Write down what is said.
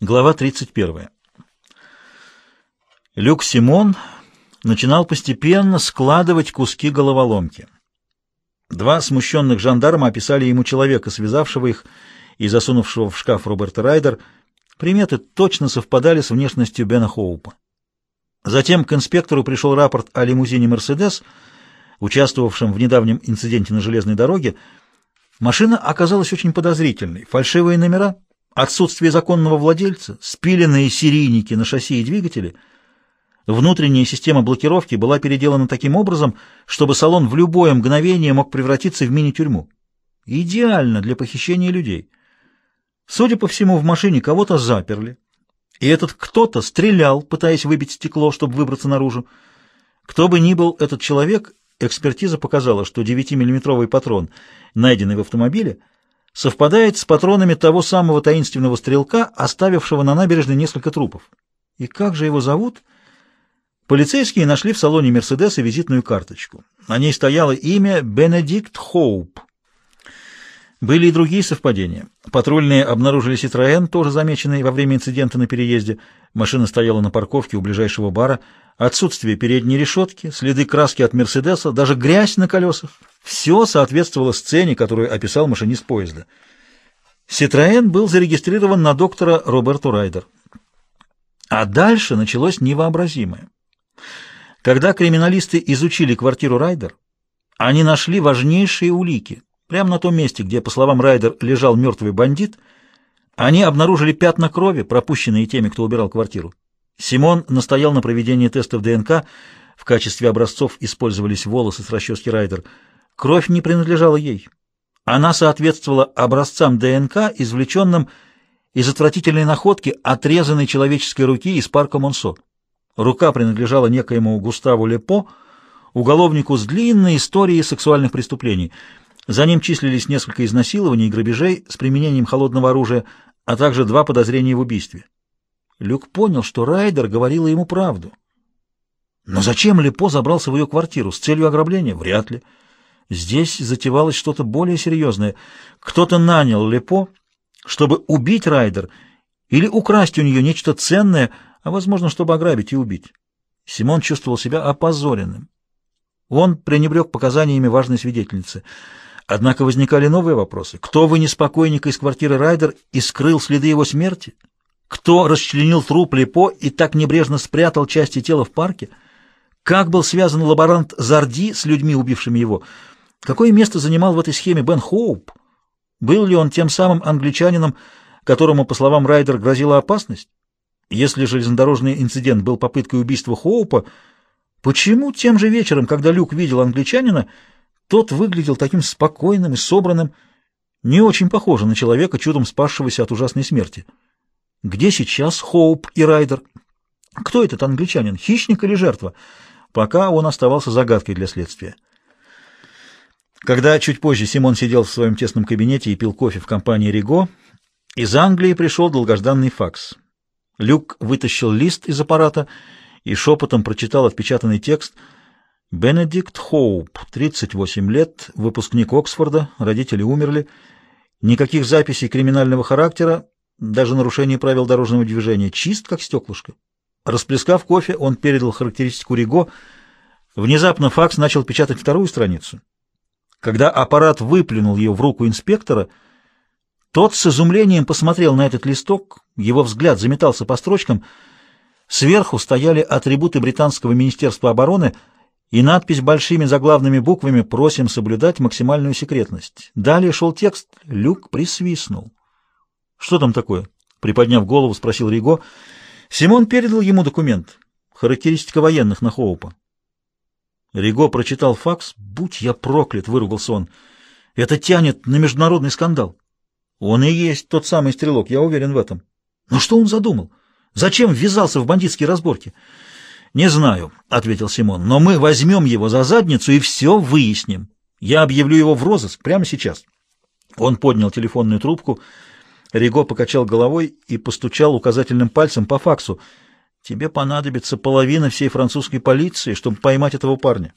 Глава 31. Люк Симон начинал постепенно складывать куски головоломки. Два смущенных жандарма описали ему человека, связавшего их и засунувшего в шкаф Роберта Райдер. Приметы точно совпадали с внешностью Бена Хоупа. Затем к инспектору пришел рапорт о лимузине «Мерседес», участвовавшем в недавнем инциденте на железной дороге. Машина оказалась очень подозрительной. Фальшивые номера — отсутствие законного владельца, спиленные серийники на шасси и двигателе. Внутренняя система блокировки была переделана таким образом, чтобы салон в любое мгновение мог превратиться в мини-тюрьму. Идеально для похищения людей. Судя по всему, в машине кого-то заперли, и этот кто-то стрелял, пытаясь выбить стекло, чтобы выбраться наружу. Кто бы ни был этот человек, экспертиза показала, что 9-миллиметровый патрон, найденный в автомобиле, совпадает с патронами того самого таинственного стрелка, оставившего на набережной несколько трупов. И как же его зовут? Полицейские нашли в салоне «Мерседеса» визитную карточку. На ней стояло имя Бенедикт Хоуп. Были и другие совпадения. Патрульные обнаружили «Ситроэн», тоже замеченный во время инцидента на переезде. Машина стояла на парковке у ближайшего бара. Отсутствие передней решетки, следы краски от «Мерседеса», даже грязь на колесах. Все соответствовало сцене, которую описал машинист поезда. «Ситроэн» был зарегистрирован на доктора Роберту Райдер. А дальше началось невообразимое. Когда криминалисты изучили квартиру Райдер, они нашли важнейшие улики. Прямо на том месте, где, по словам Райдер, лежал мертвый бандит, они обнаружили пятна крови, пропущенные теми, кто убирал квартиру. Симон настоял на проведении тестов ДНК. В качестве образцов использовались волосы с расчески Райдер – Кровь не принадлежала ей. Она соответствовала образцам ДНК, извлеченным из отвратительной находки отрезанной человеческой руки из парка Монсо. Рука принадлежала некоему Густаву Лепо, уголовнику с длинной историей сексуальных преступлений. За ним числились несколько изнасилований и грабежей с применением холодного оружия, а также два подозрения в убийстве. Люк понял, что Райдер говорила ему правду. Но зачем Лепо забрался в ее квартиру? С целью ограбления? Вряд ли. Здесь затевалось что-то более серьезное. Кто-то нанял Лепо, чтобы убить Райдер или украсть у нее нечто ценное, а, возможно, чтобы ограбить и убить. Симон чувствовал себя опозоренным. Он пренебрег показаниями важной свидетельницы. Однако возникали новые вопросы. Кто вынес покойника из квартиры Райдер и скрыл следы его смерти? Кто расчленил труп Лепо и так небрежно спрятал части тела в парке? Как был связан лаборант Зарди с людьми, убившими его? Какое место занимал в этой схеме Бен Хоуп? Был ли он тем самым англичанином, которому, по словам Райдер, грозила опасность? Если железнодорожный инцидент был попыткой убийства Хоупа, почему тем же вечером, когда Люк видел англичанина, тот выглядел таким спокойным и собранным, не очень похоже на человека, чудом спасшегося от ужасной смерти? Где сейчас Хоуп и Райдер? Кто этот англичанин, хищник или жертва? Пока он оставался загадкой для следствия. Когда чуть позже Симон сидел в своем тесном кабинете и пил кофе в компании Риго, из Англии пришел долгожданный факс. Люк вытащил лист из аппарата и шепотом прочитал отпечатанный текст «Бенедикт Хоуп, 38 лет, выпускник Оксфорда, родители умерли, никаких записей криминального характера, даже нарушение правил дорожного движения, чист как стеклышко». Расплескав кофе, он передал характеристику Риго. Внезапно факс начал печатать вторую страницу. Когда аппарат выплюнул ее в руку инспектора, тот с изумлением посмотрел на этот листок, его взгляд заметался по строчкам. Сверху стояли атрибуты британского министерства обороны и надпись большими заглавными буквами «Просим соблюдать максимальную секретность». Далее шел текст. Люк присвистнул. «Что там такое?» — приподняв голову, спросил Риго. Симон передал ему документ. Характеристика военных на Хоупа. Риго прочитал факс. «Будь я проклят!» — выругался он. «Это тянет на международный скандал». «Он и есть тот самый стрелок, я уверен в этом». «Но что он задумал? Зачем ввязался в бандитские разборки?» «Не знаю», — ответил Симон, — «но мы возьмем его за задницу и все выясним. Я объявлю его в розыск прямо сейчас». Он поднял телефонную трубку. Риго покачал головой и постучал указательным пальцем по факсу — Тебе понадобится половина всей французской полиции, чтобы поймать этого парня.